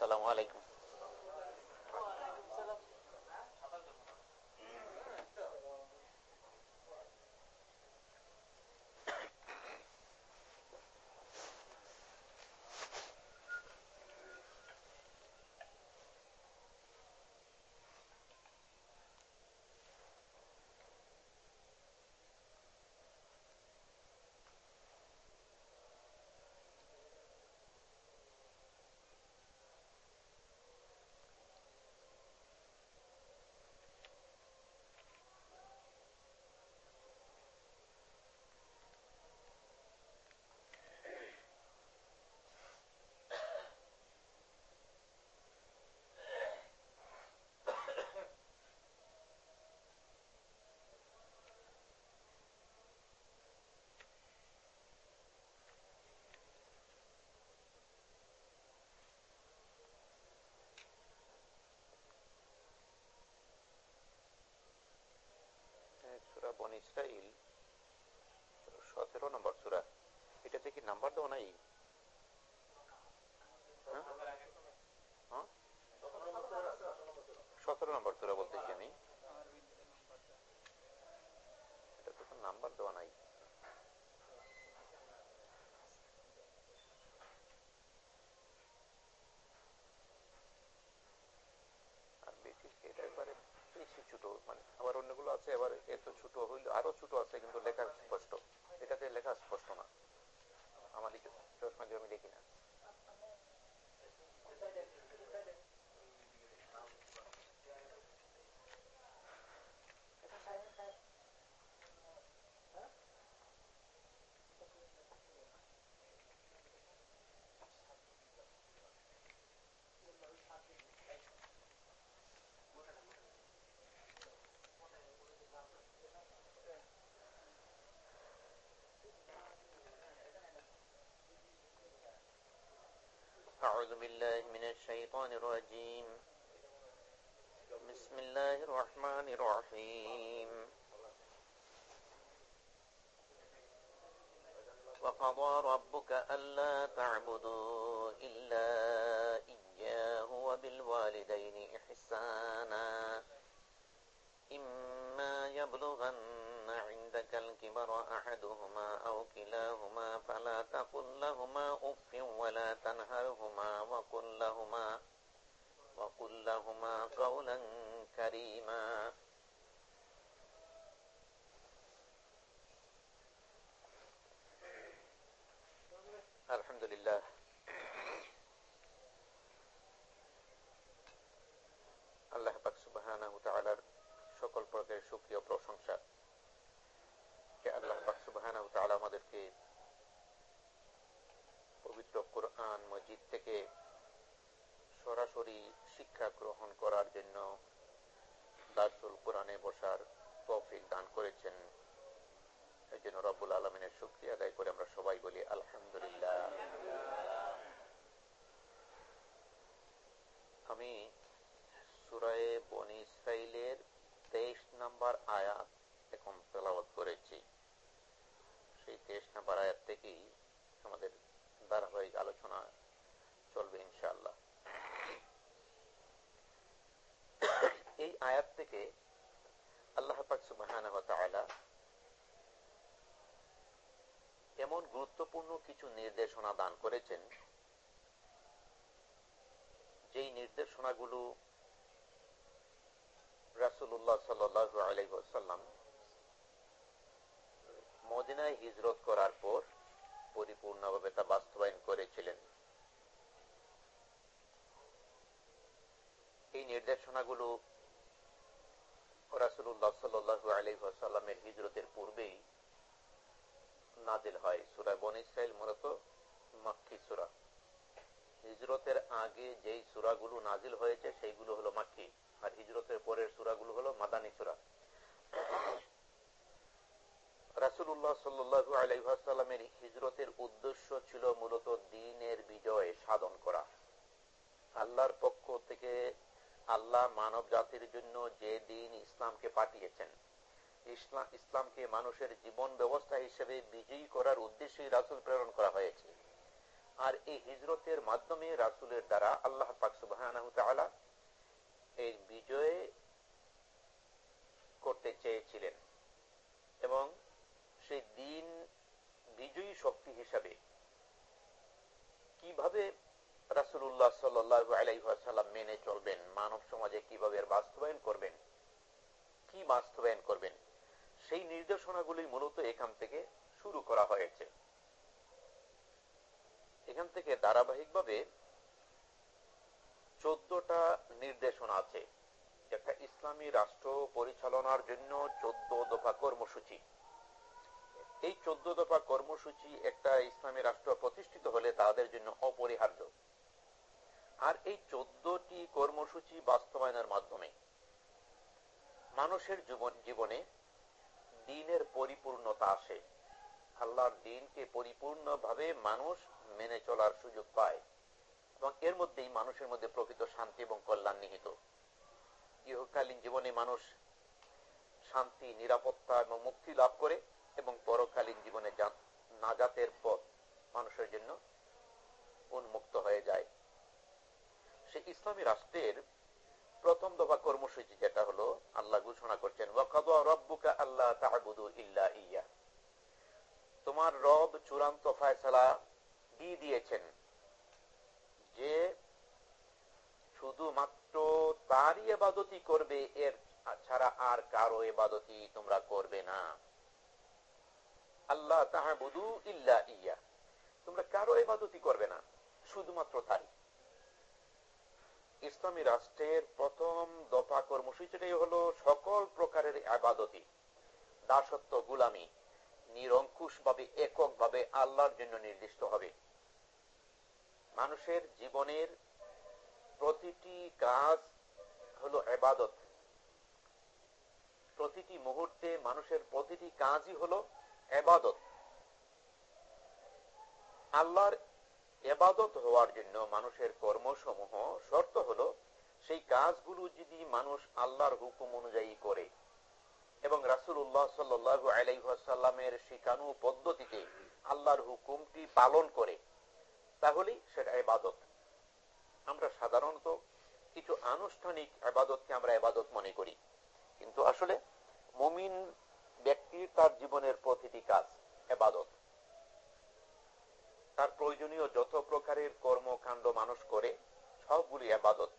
আসসালামু আলাইকুম সুরা বন ইসরাইল, সতেরো নম্বর সুরা। এটাতে কি নাম্বার দেওয়া নাই? হ্যাঁ? হ্যাঁ? সতেরো নম্বর সুরা বলতেছি আমি? এটা নাম্বার দেওয়া নাই। আর বেশি ছোট মানে আবার অন্যগুলো আছে, এবার এত ছোট أعوذ بالله من الشيطان الرجيم. بسم الله الرحمن الرحيم. وقضى ربك ألا تعبدوا إلا إياه وبالوالدين إحسانا. إما يبلغن عندك الكبر أحدهما أو كلاهما فلا تقل لهما أف ولا تنهرهما وقل لهما وقل لهما قولا كريما. الحمد لله. সকল প্রকারের সুক্রিয় প্রশংসা। আমাদেরকে পবিত্র কোরআন মজিদ থেকে সরাসরি শিক্ষা গ্রহণ করার জন্য দার্সুল কোরআনে বসার দান করেছেন। এই জন্য রব্বুল আলমিনের শুক্রিয়া আদায় করে আমরা সবাই বলি আলহামদুলিল্লাহ। আমি সুরায়ে বনি ইসরাইলের নাম্বার আয়াত এখন তেলাওয়াত করেছি। সেই তেইশ নাম্বার আয়াত থেকেই আমাদের ধারাবাহিক আলোচনা চলবে ইনশাল্লাহ এই আয়াত থেকে আল্লাহ পাক সুবহানাহু এমন গুরুত্বপূর্ণ কিছু নির্দেশনা দান করেছেন, যেই নির্দেশনাগুলো রাসুল্লাহ সাল্লাহ আলাইসাল্লাম মদিনায় হিজরত করার পর পরিপূর্ণভাবে তা বাস্তবায়ন করেছিলেন। এই নির্দেশনাগুলো রাসুল্লাহ সাল্লাহ আলাইসাল্লামের হিজরতের পূর্বেই নাজিল হয়। সুরা বন ইসরাইল মূলত মাক্কি সুরা। হিজরতের আগে যেই সুরাগুলো নাজিল হয়েছে, সেইগুলো হলো মাক্কি। আর হিজরতের পরের সুরাগুলো হলো মাদানী সুরা। রাসুল্লাহ সাল্লু হিজরতের উদ্দেশ্য ছিল মূলত দিনের বিজয় সাধন করা। আল্লাহর পক্ষ থেকে আল্লাহ মানব জাতির জন্য যে দিন ইসলামকে পাঠিয়েছেন ইসলামকে মানুষের জীবন ব্যবস্থা হিসেবে বিজয়ী করার উদ্দেশ্যে রাসুল প্রেরণ করা হয়েছে। আর এই হিজরতের মাধ্যমে রাসুলের দ্বারা আল্লাহ পাক সুবাহ এই বিজয় করতে চেয়েছিলেন এবং সেই দিন বিজয়ী শক্তি হিসাবে কীভাবে রাসুল্লাহ সাল্লাম মেনে চলবেন, মানব সমাজে কীভাবে বাস্তবায়ন করবেন, কি বাস্তবায়ন করবেন, সেই নির্দেশনাগুলি মূলত এখান থেকে শুরু করা হয়েছে। এখান থেকে ধারাবাহিকভাবে চোদ্দটা ইসলামী রাষ্ট্র পরিচালনার জন্য চোদ্দ দফা কর্মসূচি। এই চোদ্দ দফা কর্মসূচি একটা ইসলামী রাষ্ট্র প্রতিষ্ঠিত হলে তাদের জন্য অপরিহার্য। আর এই চোদ্দটি কর্মসূচি বাস্তবায়নের মাধ্যমে মানুষের জীবন জীবনে দিনের পরিপূর্ণতা আসে। আল্লাহর দিনকে পরিপূর্ণভাবে মানুষ মেনে চলার সুযোগ পায় এবং এর মধ্যেই মানুষের মধ্যে প্রকৃত শান্তি এবং কল্যাণ নিহিত। ইহকালীন জীবনে মানুষ শান্তি, নিরাপত্তা এবং মুক্তি লাভ করে এবং পরকালীন জীবনে নাজাতের পথ মানুষের জন্য উন্মুক্ত হয়ে যায়। সে ইসলামী রাষ্ট্রের প্রথম দফা কর্মসূচি যেটা হলো, আল্লাহ ঘোষণা করছেন আল্লাহ ইল্লা ইয়া। তোমার রব চূড়ান্ত ফায়সালা দিয়ে দিয়েছেন যে শুধুমাত্র তারই এবাদতি করবে, এর ছাড়া আর কারও এবাদতি তোমরা করবে না। আল্লাহ তাহাবুদু ইল্লা ইয়া। তোমরা কারও এবাদতি করবে না, শুধুমাত্র তাই ইসলামী রাষ্ট্রের প্রথম দফা কর্মসূচিটাই হলো সকল প্রকারের আবাদতি দাসত্ব, গুলামি নিরঙ্কুশ ভাবে একক ভাবে আল্লাহর জন্য নির্দিষ্ট হবে। মানুষের জীবনের প্রতিটি কাজ হলো এবাদত। প্রতিটি মুহূর্তে মানুষের প্রতিটি কাজই হলো এবাদত। আল্লাহর এবাদত হওয়ার জন্য মানুষের কর্মসমূহ শর্ত হলো, সেই কাজগুলো যদি মানুষ আল্লাহর হুকুম অনুযায়ী করে এবং রাসুল্লাহ সাল্লু আলাইসাল্লামের শিখানু পদ্ধতিতে আল্লাহর হুকুমটি পালন করে, তাহলেই সেটা এবাদত। আমরা সাধারণত কিছু আনুষ্ঠানিক আবাদতকে আমরা আবাদত মনে করি। কিন্তু আসলে মমিন ব্যক্তির তার জীবনের প্রতিটি কাজ আবাদত। তার প্রয়োজনীয় যত প্রকারের কর্মকাণ্ড মানুষ করে, সবগুলি আবাদত।